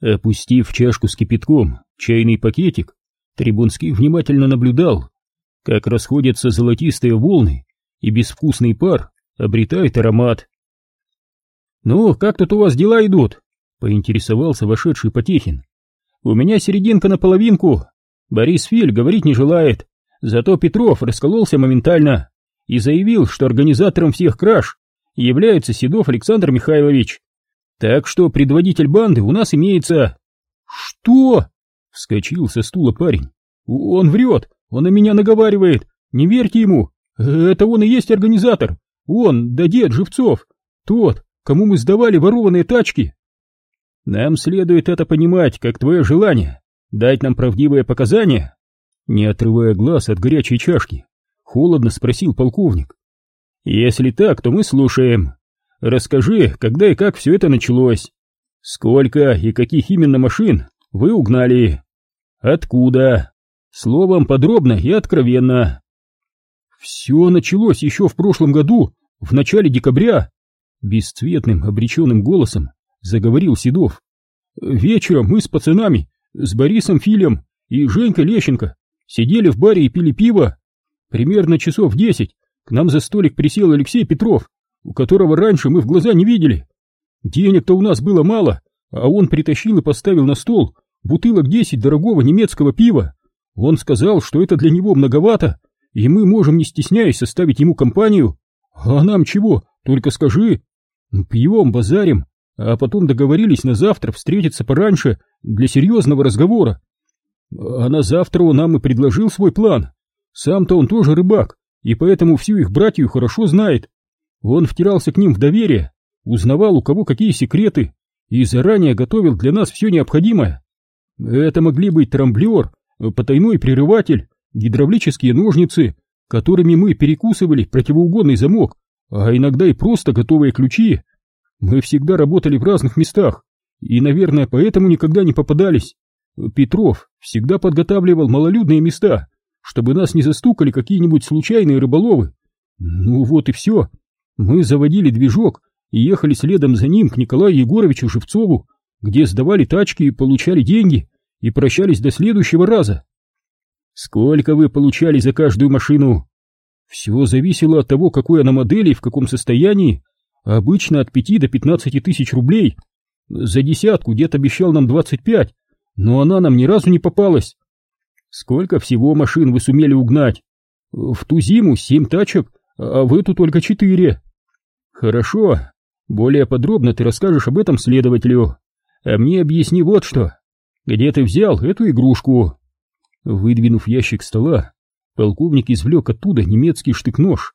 Опустив чашку с кипятком, чайный пакетик, Трибунский внимательно наблюдал, как расходятся золотистые волны, и безвкусный пар обретает аромат. «Ну, как тут у вас дела идут?» — поинтересовался вошедший Потехин. «У меня серединка на половинку. Борис Филь говорить не желает, зато Петров раскололся моментально и заявил, что организатором всех краж является Седов Александр Михайлович. Так что предводитель банды у нас имеется...» «Что?» — вскочил со стула парень. «Он врет, он на меня наговаривает, не верьте ему, это он и есть организатор, он, да дед Живцов, тот, кому мы сдавали ворованные тачки. Нам следует это понимать, как твое желание, дать нам правдивые показания. Не отрывая глаз от горячей чашки, холодно спросил полковник. Если так, то мы слушаем. Расскажи, когда и как все это началось. Сколько и каких именно машин вы угнали? Откуда? Словом, подробно и откровенно. Все началось еще в прошлом году, в начале декабря, бесцветным обреченным голосом заговорил Седов. Вечером мы с пацанами, с Борисом Филем и Женькой Лещенко сидели в баре и пили пиво. Примерно часов десять к нам за столик присел Алексей Петров, которого раньше мы в глаза не видели. Денег-то у нас было мало, а он притащил и поставил на стол бутылок десять дорогого немецкого пива. Он сказал, что это для него многовато, и мы можем, не стесняясь, составить ему компанию. А нам чего? Только скажи. Пьем, базарим, а потом договорились на завтра встретиться пораньше для серьезного разговора. А на завтра он нам и предложил свой план. Сам-то он тоже рыбак, и поэтому всю их братью хорошо знает. Он втирался к ним в доверие, узнавал у кого какие секреты и заранее готовил для нас все необходимое. Это могли быть трамблер, потайной прерыватель, гидравлические ножницы, которыми мы перекусывали противоугонный замок, а иногда и просто готовые ключи. Мы всегда работали в разных местах, и, наверное, поэтому никогда не попадались. Петров всегда подготавливал малолюдные места, чтобы нас не застукали какие-нибудь случайные рыболовы. Ну вот и все. Мы заводили движок и ехали следом за ним к Николаю Егоровичу Живцову, где сдавали тачки и получали деньги, и прощались до следующего раза. Сколько вы получали за каждую машину? Все зависело от того, какой она модели и в каком состоянии. Обычно от пяти до пятнадцати тысяч рублей. За десятку дед обещал нам двадцать пять, но она нам ни разу не попалась. Сколько всего машин вы сумели угнать? В ту зиму семь тачек, а в эту только четыре. Хорошо, более подробно ты расскажешь об этом следователю. А мне объясни вот что. Где ты взял эту игрушку? Выдвинув ящик стола, полковник извлек оттуда немецкий штык-нож.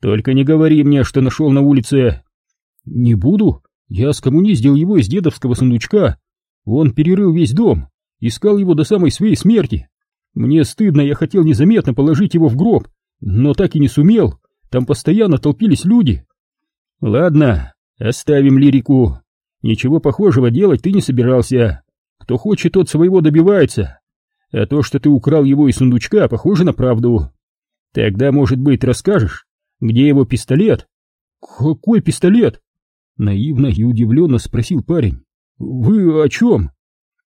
Только не говори мне, что нашел на улице. Не буду. Я скоммуниздил его из дедовского сундучка. Он перерыл весь дом, искал его до самой своей смерти. Мне стыдно, я хотел незаметно положить его в гроб, но так и не сумел. Там постоянно толпились люди. Ладно, оставим лирику. Ничего похожего делать ты не собирался. Кто хочет, тот своего добивается. А то, что ты украл его из сундучка, похоже на правду. Тогда, может быть, расскажешь, где его пистолет? Какой пистолет? Наивно и удивленно спросил парень. Вы о чем?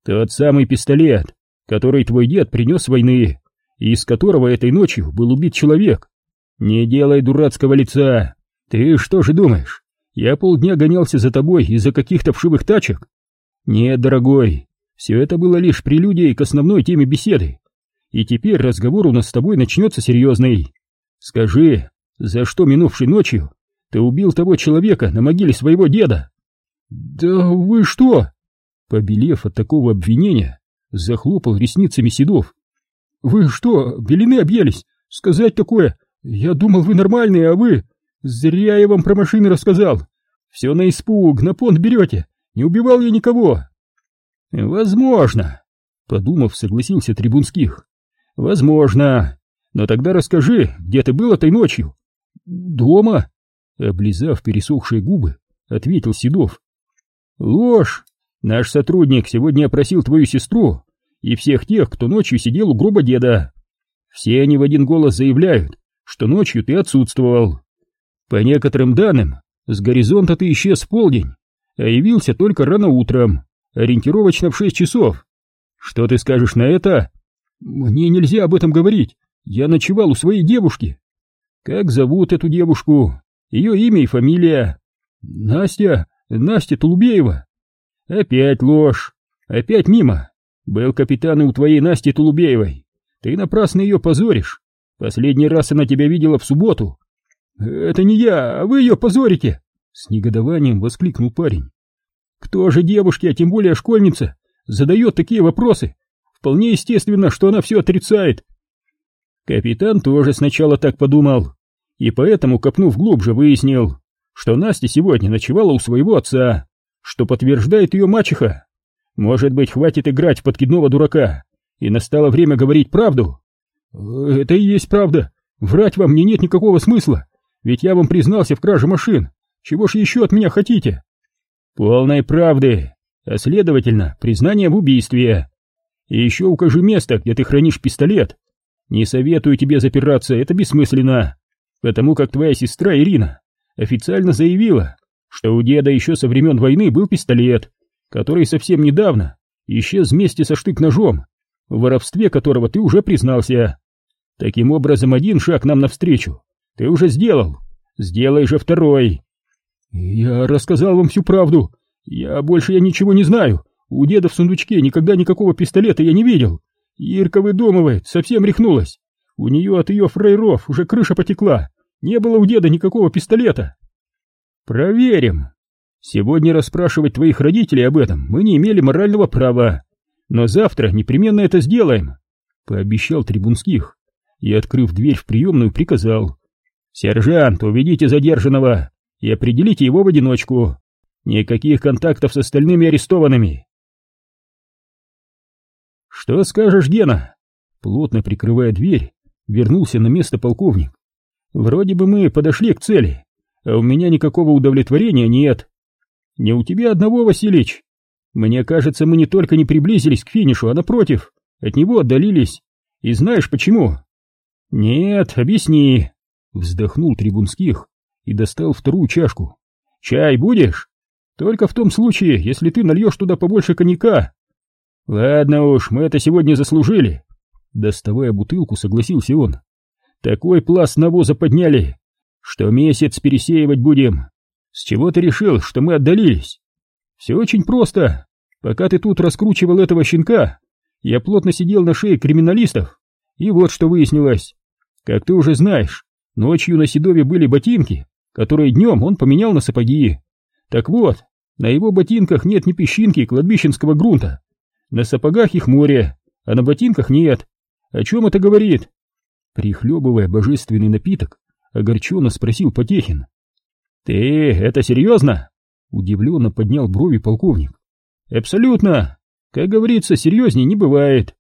Тот самый пистолет, который твой дед принес войны, и из которого этой ночью был убит человек. Не делай дурацкого лица. Ты что же думаешь? Я полдня гонялся за тобой из-за каких-то вшивых тачек? Нет, дорогой, все это было лишь прелюдией к основной теме беседы. И теперь разговор у нас с тобой начнется серьезный. Скажи, за что минувшей ночью ты убил того человека на могиле своего деда? Да вы что? Побелев от такого обвинения, захлопал ресницами Седов. Вы что, белины объелись? Сказать такое? Я думал, вы нормальные, а вы... Зря я вам про машины рассказал. Все на испуг, на понт берете. Не убивал я никого. Возможно, подумав, согласился Трибунских. Возможно. Но тогда расскажи, где ты был этой ночью? Дома, облизав пересохшие губы, ответил Седов. Ложь. Наш сотрудник сегодня опросил твою сестру и всех тех, кто ночью сидел у гроба деда. Все они в один голос заявляют, что ночью ты отсутствовал. По некоторым данным, с горизонта ты исчез в полдень, а явился только рано утром, ориентировочно в шесть часов. Что ты скажешь на это? Мне нельзя об этом говорить. Я ночевал у своей девушки. Как зовут эту девушку? Ее имя и фамилия? Настя, Настя Тулубеева. Опять ложь. Опять мимо. Был капитан и у твоей Насти Тулубеевой. Ты напрасно ее позоришь. Последний раз она тебя видела в субботу. Это не я, а вы ее позорите. С негодованием воскликнул парень. Кто же девушке, а тем более школьница, задает такие вопросы? Вполне естественно, что она все отрицает. Капитан тоже сначала так подумал, и поэтому, копнув глубже, выяснил, что Настя сегодня ночевала у своего отца, что подтверждает ее мачеха. Может быть, хватит играть подкидного дурака, и настало время говорить правду? Это и есть правда. Врать вам мне нет никакого смысла, ведь я вам признался в краже машин. Чего ж еще от меня хотите? Полной правды, а следовательно, признание в убийстве. И еще укажи место, где ты хранишь пистолет. Не советую тебе запираться, это бессмысленно, потому как твоя сестра Ирина официально заявила, что у деда еще со времен войны был пистолет, который совсем недавно исчез вместе со штык-ножом, в воровстве которого ты уже признался. Таким образом, один шаг нам навстречу ты уже сделал, сделай же второй. Я рассказал вам всю правду, я больше я ничего не знаю, у деда в сундучке никогда никакого пистолета я не видел. Ирка выдумывает, совсем рехнулась. У нее от ее фрейров уже крыша потекла, не было у деда никакого пистолета. Проверим. Сегодня расспрашивать твоих родителей об этом мы не имели морального права, но завтра непременно это сделаем, пообещал Трибунских и, открыв дверь в приемную, приказал. «Сержант, уведите задержанного и определите его в одиночку. Никаких контактов с остальными арестованными». «Что скажешь, Гена?» Плотно прикрывая дверь, вернулся на место полковник. «Вроде бы мы подошли к цели, а у меня никакого удовлетворения нет. Не у тебя одного, Василич. Мне кажется, мы не только не приблизились к финишу, а напротив, от него отдалились. И знаешь почему?» «Нет, объясни», — вздохнул Трибунских и достал вторую чашку. «Чай будешь? Только в том случае, если ты нальешь туда побольше коньяка». «Ладно уж, мы это сегодня заслужили», — доставая бутылку, согласился он. «Такой пласт навоза подняли, что месяц пересеивать будем. С чего ты решил, что мы отдалились? Все очень просто. Пока ты тут раскручивал этого щенка, я плотно сидел на шее криминалистов, и вот что выяснилось. Как ты уже знаешь, ночью на Седове были ботинки, которые днем он поменял на сапоги. Так вот, на его ботинках нет ни песчинки кладбищенского грунта. На сапогах их море, а на ботинках нет. О чем это говорит? Прихлебывая божественный напиток, огорченно спросил Потехин. «Ты это серьезно?» Удивленно поднял брови полковник. «Абсолютно. Как говорится, серьезней не бывает».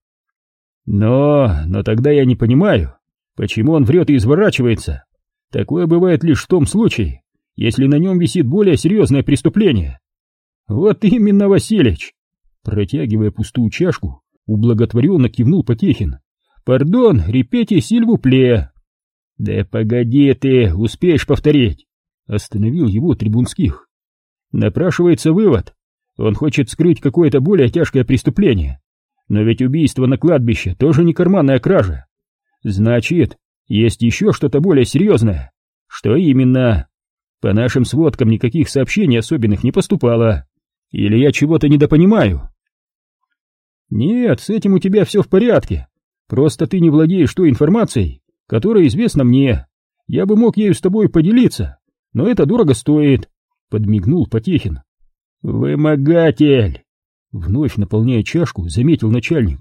«Но, но тогда я не понимаю, Почему он врет и изворачивается? Такое бывает лишь в том случае, если на нем висит более серьезное преступление. Вот именно, Василич. Протягивая пустую чашку, ублаготворенно кивнул Потехин. Пардон, сильву пле. Да погоди ты, успеешь повторить. Остановил его Трибунских. Напрашивается вывод. Он хочет скрыть какое-то более тяжкое преступление. Но ведь убийство на кладбище тоже не карманная кража. Значит, есть еще что-то более серьезное. Что именно? По нашим сводкам никаких сообщений особенных не поступало. Или я чего-то недопонимаю? Нет, с этим у тебя все в порядке. Просто ты не владеешь той информацией, которая известна мне. Я бы мог ею с тобой поделиться, но это дорого стоит, подмигнул Потехин. Вымогатель! Вновь наполняя чашку, заметил начальник.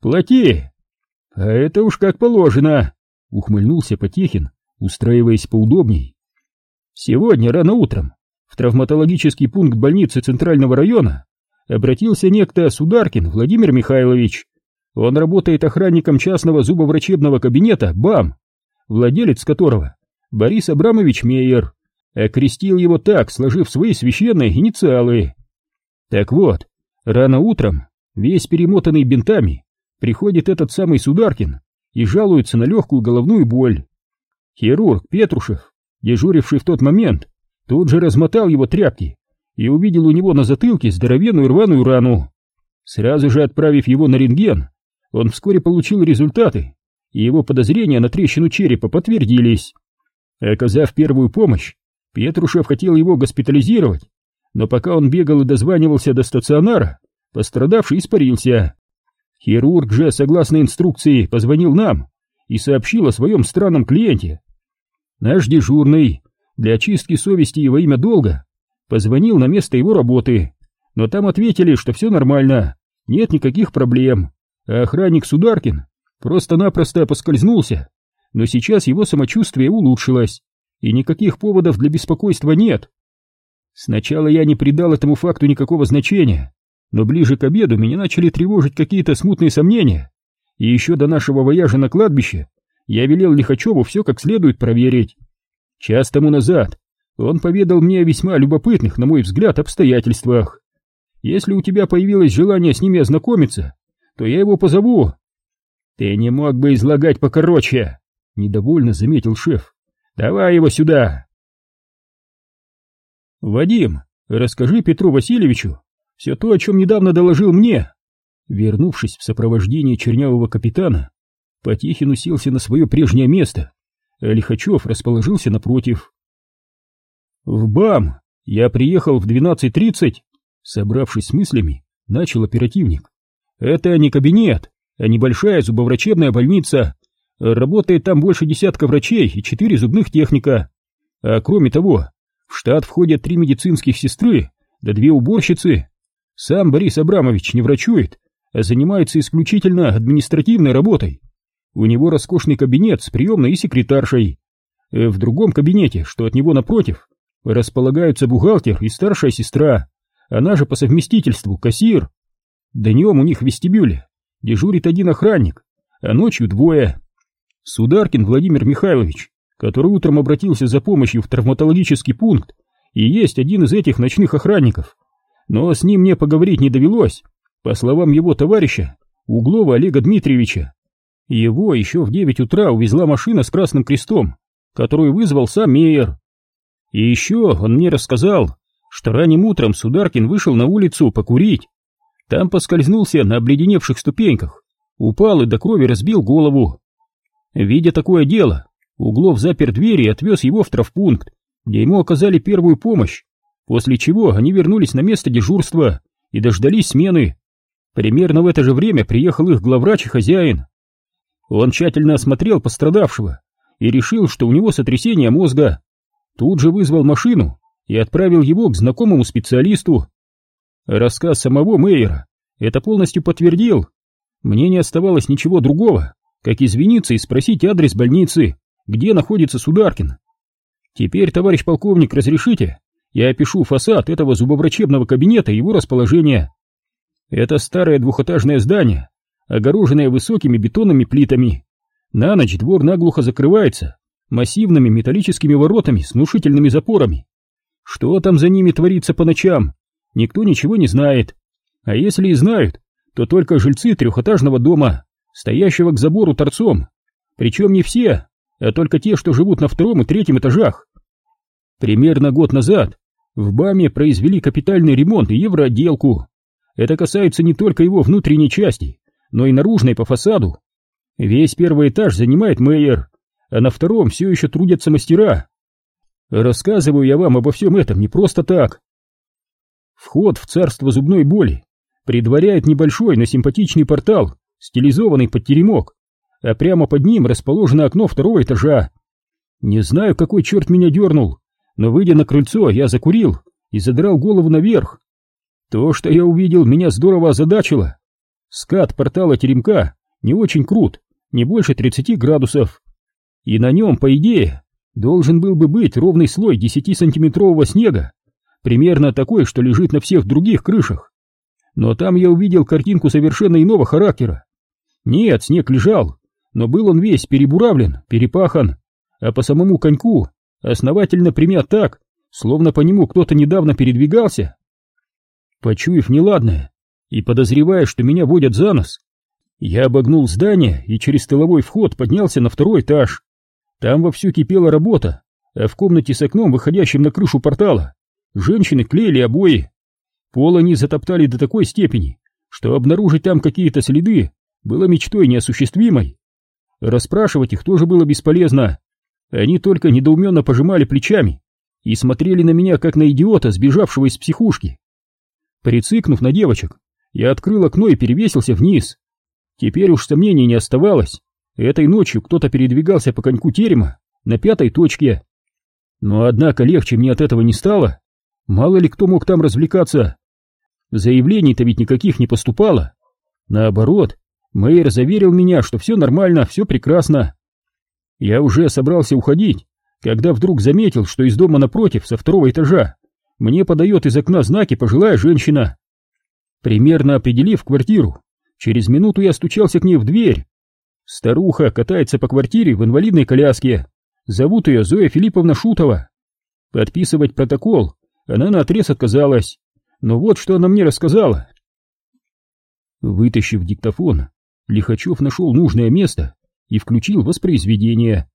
Плати, «А это уж как положено», — ухмыльнулся Потехин, устраиваясь поудобней. «Сегодня рано утром в травматологический пункт больницы Центрального района обратился некто Сударкин Владимир Михайлович. Он работает охранником частного зубоврачебного кабинета БАМ, владелец которого Борис Абрамович Мейер, окрестил его так, сложив свои священные инициалы. Так вот, рано утром, весь перемотанный бинтами, приходит этот самый Сударкин и жалуется на легкую головную боль. Хирург Петрушев, дежуривший в тот момент, тут же размотал его тряпки и увидел у него на затылке здоровенную рваную рану. Сразу же отправив его на рентген, он вскоре получил результаты, и его подозрения на трещину черепа подтвердились. Оказав первую помощь, Петрушев хотел его госпитализировать, но пока он бегал и дозванивался до стационара, пострадавший испарился. Хирург же, согласно инструкции, позвонил нам и сообщил о своем странном клиенте. Наш дежурный, для очистки совести и во имя долга, позвонил на место его работы, но там ответили, что все нормально, нет никаких проблем, а охранник Сударкин просто-напросто поскользнулся, но сейчас его самочувствие улучшилось, и никаких поводов для беспокойства нет. Сначала я не придал этому факту никакого значения, но ближе к обеду меня начали тревожить какие-то смутные сомнения, и еще до нашего вояжа на кладбище я велел Лихачеву все как следует проверить. Час тому назад он поведал мне о весьма любопытных, на мой взгляд, обстоятельствах. Если у тебя появилось желание с ними ознакомиться, то я его позову. Ты не мог бы излагать покороче, недовольно заметил шеф. Давай его сюда. Вадим, расскажи Петру Васильевичу все то, о чем недавно доложил мне. Вернувшись в сопровождении чернявого капитана, Потехин уселся на свое прежнее место, а Лихачев расположился напротив. В БАМ я приехал в 12.30, собравшись с мыслями, начал оперативник. Это не кабинет, а небольшая зубоврачебная больница. Работает там больше десятка врачей и четыре зубных техника. А кроме того, в штат входят три медицинских сестры, да две уборщицы. Сам Борис Абрамович не врачует, а занимается исключительно административной работой. У него роскошный кабинет с приемной и секретаршей. Э, в другом кабинете, что от него напротив, располагаются бухгалтер и старшая сестра, она же по совместительству кассир. Днем у них в вестибюле дежурит один охранник, а ночью двое. Сударкин Владимир Михайлович, который утром обратился за помощью в травматологический пункт, и есть один из этих ночных охранников. Но с ним мне поговорить не довелось, по словам его товарища, Углова Олега Дмитриевича. Его еще в девять утра увезла машина с красным крестом, которую вызвал сам Мейер. И еще он мне рассказал, что ранним утром Сударкин вышел на улицу покурить. Там поскользнулся на обледеневших ступеньках, упал и до крови разбил голову. Видя такое дело, Углов запер дверь и отвез его в травпункт, где ему оказали первую помощь, после чего они вернулись на место дежурства и дождались смены. Примерно в это же время приехал их главврач и хозяин. Он тщательно осмотрел пострадавшего и решил, что у него сотрясение мозга. Тут же вызвал машину и отправил его к знакомому специалисту. Рассказ самого Мейера это полностью подтвердил. Мне не оставалось ничего другого, как извиниться и спросить адрес больницы, где находится Сударкин. Теперь, товарищ полковник, разрешите, я опишу фасад этого зубоврачебного кабинета и его расположение. Это старое двухэтажное здание, огороженное высокими бетонными плитами. На ночь двор наглухо закрывается массивными металлическими воротами с внушительными запорами. Что там за ними творится по ночам, никто ничего не знает. А если и знают, то только жильцы трехэтажного дома, стоящего к забору торцом. Причем не все, а только те, что живут на втором и третьем этажах. Примерно год назад в БАМе произвели капитальный ремонт и евроотделку. Это касается не только его внутренней части, но и наружной по фасаду. Весь первый этаж занимает мэр, а на втором все еще трудятся мастера. Рассказываю я вам обо всем этом не просто так. Вход в царство зубной боли предваряет небольшой, но симпатичный портал, стилизованный под теремок, а прямо под ним расположено окно второго этажа. Не знаю, какой черт меня дернул, но, выйдя на крыльцо, я закурил и задрал голову наверх. То, что я увидел, меня здорово озадачило. Скат портала теремка не очень крут, не больше 30 градусов. И на нем, по идее, должен был бы быть ровный слой 10-сантиметрового снега, примерно такой, что лежит на всех других крышах. Но там я увидел картинку совершенно иного характера. Нет, снег лежал, но был он весь перебуравлен, перепахан, а по самому коньку основательно примят так, словно по нему кто-то недавно передвигался. Почуяв неладное и подозревая, что меня водят за нос, я обогнул здание и через тыловой вход поднялся на второй этаж. Там вовсю кипела работа, а в комнате с окном, выходящим на крышу портала, женщины клеили обои. Пол они затоптали до такой степени, что обнаружить там какие-то следы было мечтой неосуществимой. Расспрашивать их тоже было бесполезно. Они только недоуменно пожимали плечами и смотрели на меня, как на идиота, сбежавшего из психушки. Прицикнув на девочек, я открыл окно и перевесился вниз. Теперь уж сомнений не оставалось. Этой ночью кто-то передвигался по коньку терема на пятой точке. Но однако легче мне от этого не стало. Мало ли кто мог там развлекаться. Заявлений-то ведь никаких не поступало. Наоборот, мэр заверил меня, что все нормально, все прекрасно. Я уже собрался уходить, когда вдруг заметил, что из дома напротив, со второго этажа, мне подает из окна знаки пожилая женщина. Примерно определив квартиру, через минуту я стучался к ней в дверь. Старуха катается по квартире в инвалидной коляске. Зовут ее Зоя Филипповна Шутова. Подписывать протокол она наотрез отказалась. Но вот что она мне рассказала. Вытащив диктофон, Лихачев нашел нужное место и включил воспроизведение.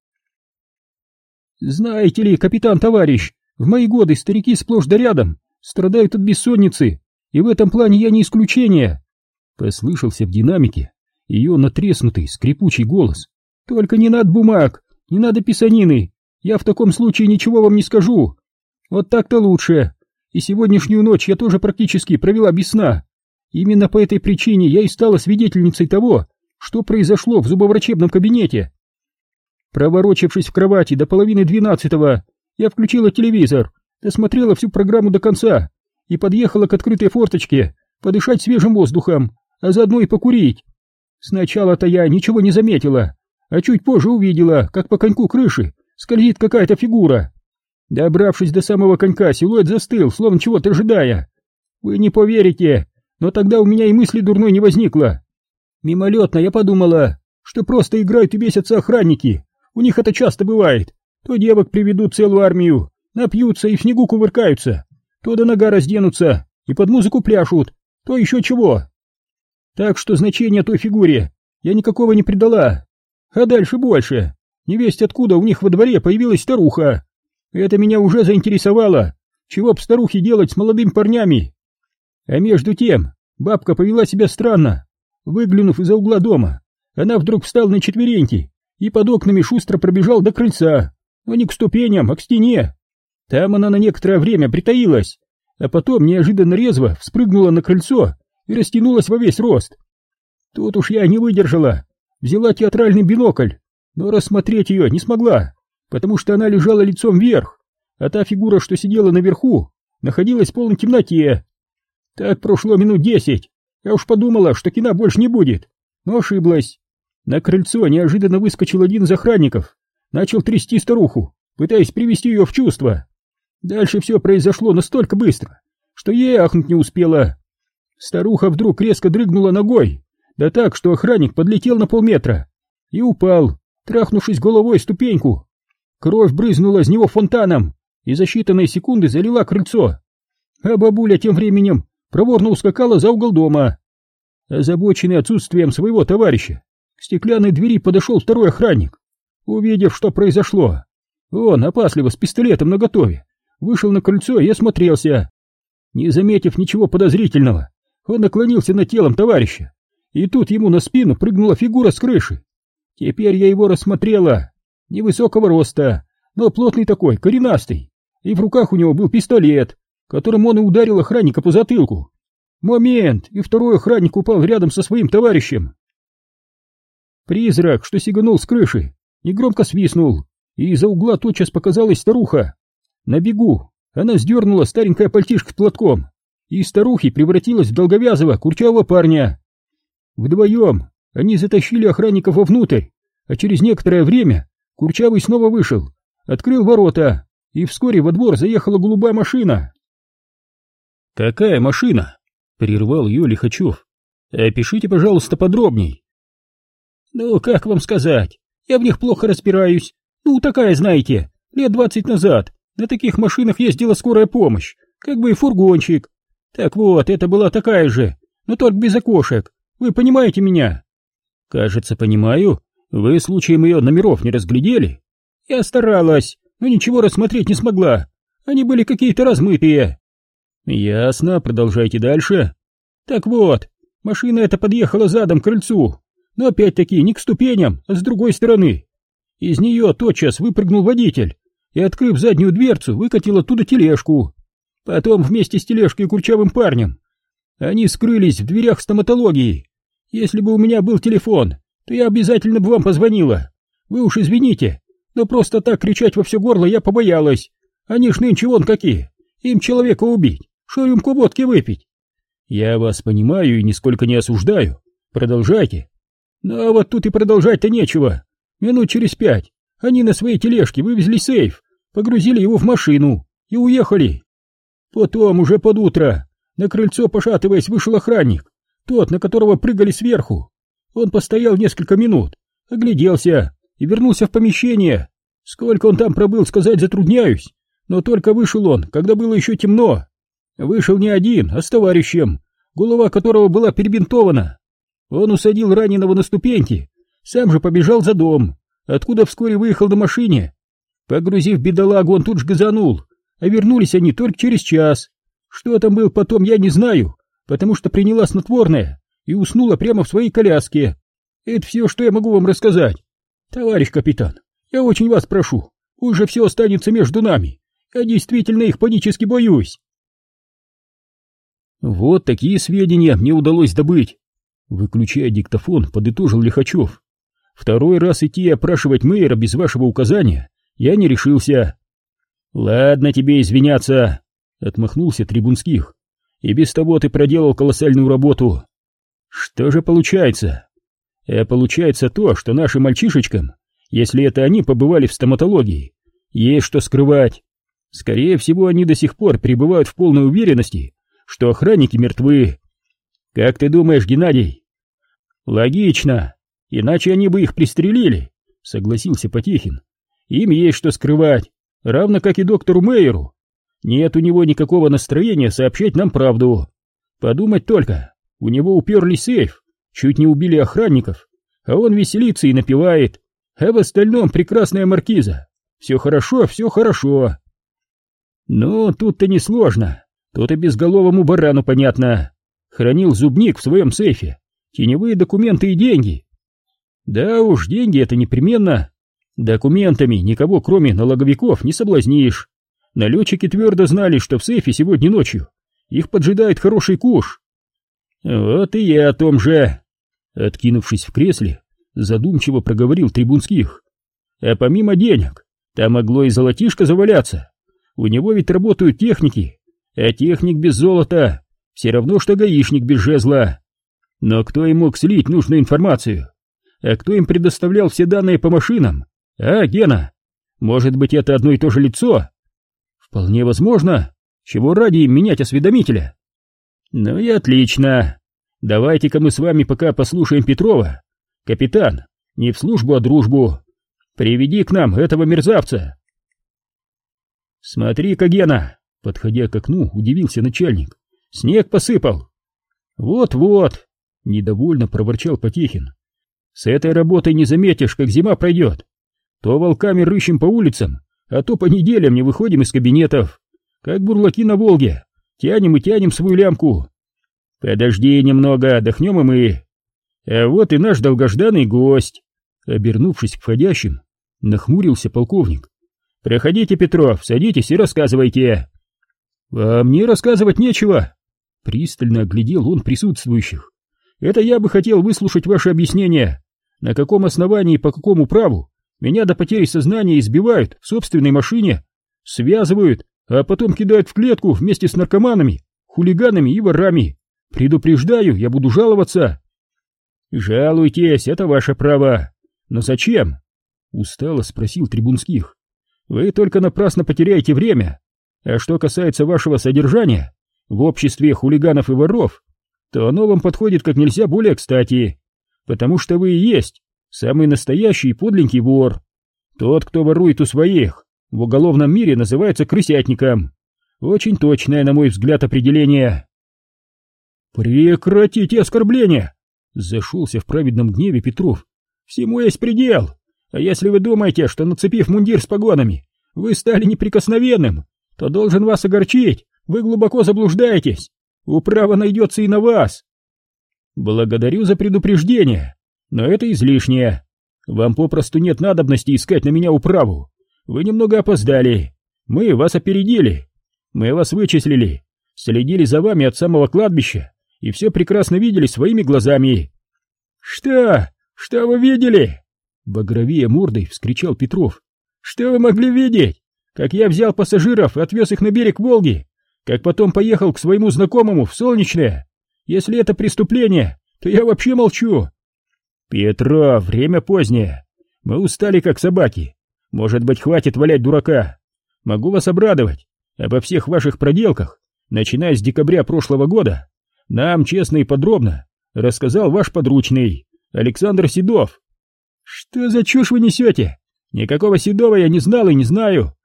«Знаете ли, капитан-товарищ, в мои годы старики сплошь да рядом страдают от бессонницы, и в этом плане я не исключение!» Послышался в динамике ее натреснутый, скрипучий голос. «Только не надо бумаг, не надо писанины, я в таком случае ничего вам не скажу. Вот так-то лучше, и сегодняшнюю ночь я тоже практически провела без сна. Именно по этой причине я и стала свидетельницей того, что произошло в зубоврачебном кабинете. Проворочившись в кровати до половины двенадцатого, я включила телевизор, досмотрела всю программу до конца и подъехала к открытой форточке подышать свежим воздухом, а заодно и покурить. Сначала-то я ничего не заметила, а чуть позже увидела, как по коньку крыши скользит какая-то фигура. Добравшись до самого конька, силуэт застыл, словно чего-то ожидая. Вы не поверите, но тогда у меня и мысли дурной не возникло. Мимолетно я подумала, что просто играют и бесятся охранники. У них это часто бывает. То девок приведут целую армию, напьются и в снегу кувыркаются, то до нога разденутся и под музыку пляшут, то еще чего. Так что значения той фигуре я никакого не придала. А дальше больше. Невесть откуда у них во дворе появилась старуха. Это меня уже заинтересовало. Чего б старухе делать с молодыми парнями? А между тем, бабка повела себя странно. Выглянув из-за угла дома, она вдруг встала на четвереньки и под окнами шустро пробежал до крыльца, но не к ступеням, а к стене. Там она на некоторое время притаилась, а потом неожиданно резво вспрыгнула на крыльцо и растянулась во весь рост. Тут уж я не выдержала, взяла театральный бинокль, но рассмотреть ее не смогла, потому что она лежала лицом вверх, а та фигура, что сидела наверху, находилась в полной темноте. Так прошло минут десять, я уж подумала, что кино больше не будет, но ошиблась. На крыльцо неожиданно выскочил один из охранников, начал трясти старуху, пытаясь привести ее в чувство. Дальше все произошло настолько быстро, что ей ахнуть не успела. Старуха вдруг резко дрыгнула ногой, да так, что охранник подлетел на полметра и упал, трахнувшись головой ступеньку. Кровь брызнула из него фонтаном и за считанные секунды залила крыльцо. А бабуля тем временем проворно ускакала за угол дома. Озабоченный отсутствием своего товарища, к стеклянной двери подошел второй охранник. Увидев, что произошло, он, опасливо, с пистолетом наготове, вышел на крыльцо и осмотрелся. Не заметив ничего подозрительного, он наклонился над телом товарища, и тут ему на спину прыгнула фигура с крыши. Теперь я его рассмотрела. Невысокого роста, но плотный такой, коренастый, и в руках у него был пистолет которым он и ударил охранника по затылку. Момент, и второй охранник упал рядом со своим товарищем. Призрак, что сиганул с крыши, негромко свистнул, и из-за угла тотчас показалась старуха. На бегу она сдернула старенькое пальтишко платком, и из старухи превратилась в долговязого, курчавого парня. Вдвоем они затащили охранников вовнутрь, а через некоторое время Курчавый снова вышел, открыл ворота, и вскоре во двор заехала голубая машина. «Какая машина?» — прервал ее Лихачев. «Опишите, пожалуйста, подробней». «Ну, как вам сказать? Я в них плохо разбираюсь. Ну, такая, знаете, лет двадцать назад на таких машинах ездила скорая помощь, как бы и фургончик. Так вот, это была такая же, но только без окошек. Вы понимаете меня?» «Кажется, понимаю. Вы случаем ее номеров не разглядели?» «Я старалась, но ничего рассмотреть не смогла. Они были какие-то размытые. Ясно, продолжайте дальше. Так вот, машина эта подъехала задом к крыльцу, но опять-таки не к ступеням, а с другой стороны. Из нее тотчас выпрыгнул водитель и, открыв заднюю дверцу, выкатил оттуда тележку. Потом вместе с тележкой и курчавым парнем они скрылись в дверях стоматологии. Если бы у меня был телефон, то я обязательно бы вам позвонила. Вы уж извините, но просто так кричать во все горло я побоялась. Они ж нынче вон какие. Им человека убить, что рюмку водки выпить. Я вас понимаю и нисколько не осуждаю. Продолжайте. Ну а вот тут и продолжать-то нечего. Минут через пять они на своей тележке вывезли сейф, погрузили его в машину и уехали. Потом, уже под утро, на крыльцо, пошатываясь, вышел охранник, тот, на которого прыгали сверху. Он постоял несколько минут, огляделся и вернулся в помещение. Сколько он там пробыл, сказать затрудняюсь, но только вышел он, когда было еще темно. Вышел не один, а с товарищем, голова которого была перебинтована. Он усадил раненого на ступеньки, сам же побежал за дом, откуда вскоре выехал на машине. Погрузив бедолагу, он тут же газанул, а вернулись они только через час. Что там был потом, я не знаю, потому что приняла снотворное и уснула прямо в своей коляске. Это все, что я могу вам рассказать. Товарищ капитан, я очень вас прошу, уже все останется между нами. Я действительно их панически боюсь. Вот такие сведения мне удалось добыть. Выключая диктофон, подытожил Лихачев. Второй раз идти опрашивать мэра без вашего указания я не решился. Ладно тебе извиняться, отмахнулся Трибунских. И без того ты проделал колоссальную работу. Что же получается? А получается то, что нашим мальчишечкам, если это они побывали в стоматологии, есть что скрывать. Скорее всего, они до сих пор пребывают в полной уверенности, что охранники мертвы. Как ты думаешь, Геннадий? Логично, иначе они бы их пристрелили, согласился Потехин. Им есть что скрывать, равно как и доктору Мейеру. Нет у него никакого настроения сообщать нам правду. Подумать только, у него уперли сейф, чуть не убили охранников, а он веселится и напевает, а в остальном прекрасная маркиза. Все хорошо, все хорошо. Ну, тут-то не сложно. Тут и безголовому барану понятно. Хранил зубник в своем сейфе. Теневые документы и деньги. Да уж, деньги это непременно. Документами никого, кроме налоговиков, не соблазнишь. Налетчики твердо знали, что в сейфе сегодня ночью их поджидает хороший куш. Вот и я о том же. Откинувшись в кресле, задумчиво проговорил Трибунских. А помимо денег, там могло и золотишко заваляться. У него ведь работают техники, а техник без золота все равно, что гаишник без жезла. Но кто им мог слить нужную информацию? А кто им предоставлял все данные по машинам? А, Гена? Может быть, это одно и то же лицо? Вполне возможно. Чего ради им менять осведомителя? Ну и отлично. Давайте-ка мы с вами пока послушаем Петрова. Капитан, не в службу, а дружбу. Приведи к нам этого мерзавца. Смотри-ка, Гена, подходя к окну, удивился начальник. Снег посыпал. Вот-вот, недовольно проворчал Потехин. С этой работой не заметишь, как зима пройдет. То волками рыщем по улицам, а то по неделям не выходим из кабинетов. Как бурлаки на Волге. Тянем и тянем свою лямку. Подожди немного, отдохнем и мы. А вот и наш долгожданный гость. Обернувшись к входящим, нахмурился полковник. «Проходите, Петров, садитесь и рассказывайте». «А мне рассказывать нечего», — пристально оглядел он присутствующих. «Это я бы хотел выслушать ваше объяснение. На каком основании и по какому праву меня до потери сознания избивают в собственной машине, связывают, а потом кидают в клетку вместе с наркоманами, хулиганами и ворами. Предупреждаю, я буду жаловаться». «Жалуйтесь, это ваше право. Но зачем?» — устало спросил Трибунских. Вы только напрасно потеряете время. А что касается вашего содержания в обществе хулиганов и воров, то оно вам подходит как нельзя более кстати, потому что вы и есть самый настоящий подленький вор. Тот, кто ворует у своих, в уголовном мире называется крысятником. Очень точное, на мой взгляд, определение. Прекратите оскорбления! Зашелся в праведном гневе Петров. Всему есть предел. А если вы думаете, что нацепив мундир с погонами, вы стали неприкосновенным, то должен вас огорчить. Вы глубоко заблуждаетесь. Управа найдется и на вас. Благодарю за предупреждение, но это излишнее. Вам попросту нет надобности искать на меня управу. Вы немного опоздали. Мы вас опередили. Мы вас вычислили. Следили за вами от самого кладбища и все прекрасно видели своими глазами. Что? Что вы видели? Багровее мордой вскричал Петров. Что вы могли видеть? Как я взял пассажиров и отвез их на берег Волги? Как потом поехал к своему знакомому в Солнечное? Если это преступление, то я вообще молчу. Петра, время позднее. Мы устали, как собаки. Может быть, хватит валять дурака. Могу вас обрадовать. Обо всех ваших проделках, начиная с декабря прошлого года, нам честно и подробно рассказал ваш подручный, Александр Седов. Что за чушь вы несете? Никакого Седова я не знал и не знаю.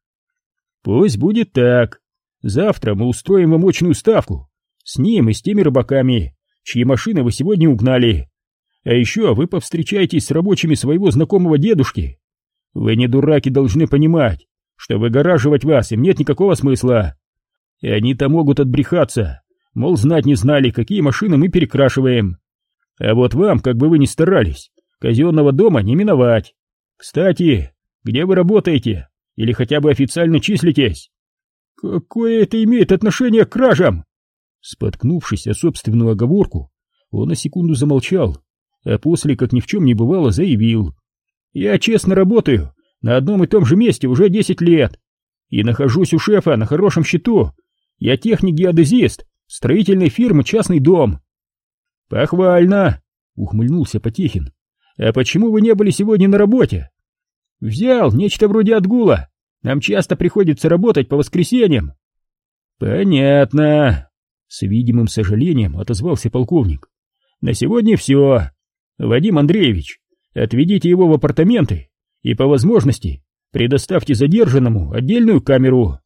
Пусть будет так. Завтра мы устроим вам очную ставку. С ним и с теми рыбаками, чьи машины вы сегодня угнали. А еще вы повстречаетесь с рабочими своего знакомого дедушки. Вы не дураки должны понимать, что выгораживать вас им нет никакого смысла. И они-то могут отбрехаться, мол, знать не знали, какие машины мы перекрашиваем. А вот вам, как бы вы ни старались, казенного дома не миновать. Кстати, где вы работаете? Или хотя бы официально числитесь? Какое это имеет отношение к кражам? Споткнувшись о собственную оговорку, он на секунду замолчал, а после, как ни в чем не бывало, заявил. «Я честно работаю на одном и том же месте уже десять лет и нахожусь у шефа на хорошем счету. Я техник-геодезист строительной фирмы «Частный дом». «Похвально!» — ухмыльнулся Потехин. «А почему вы не были сегодня на работе?» «Взял нечто вроде отгула. Нам часто приходится работать по воскресеньям». «Понятно», — с видимым сожалением отозвался полковник. «На сегодня все. Вадим Андреевич, отведите его в апартаменты и, по возможности, предоставьте задержанному отдельную камеру.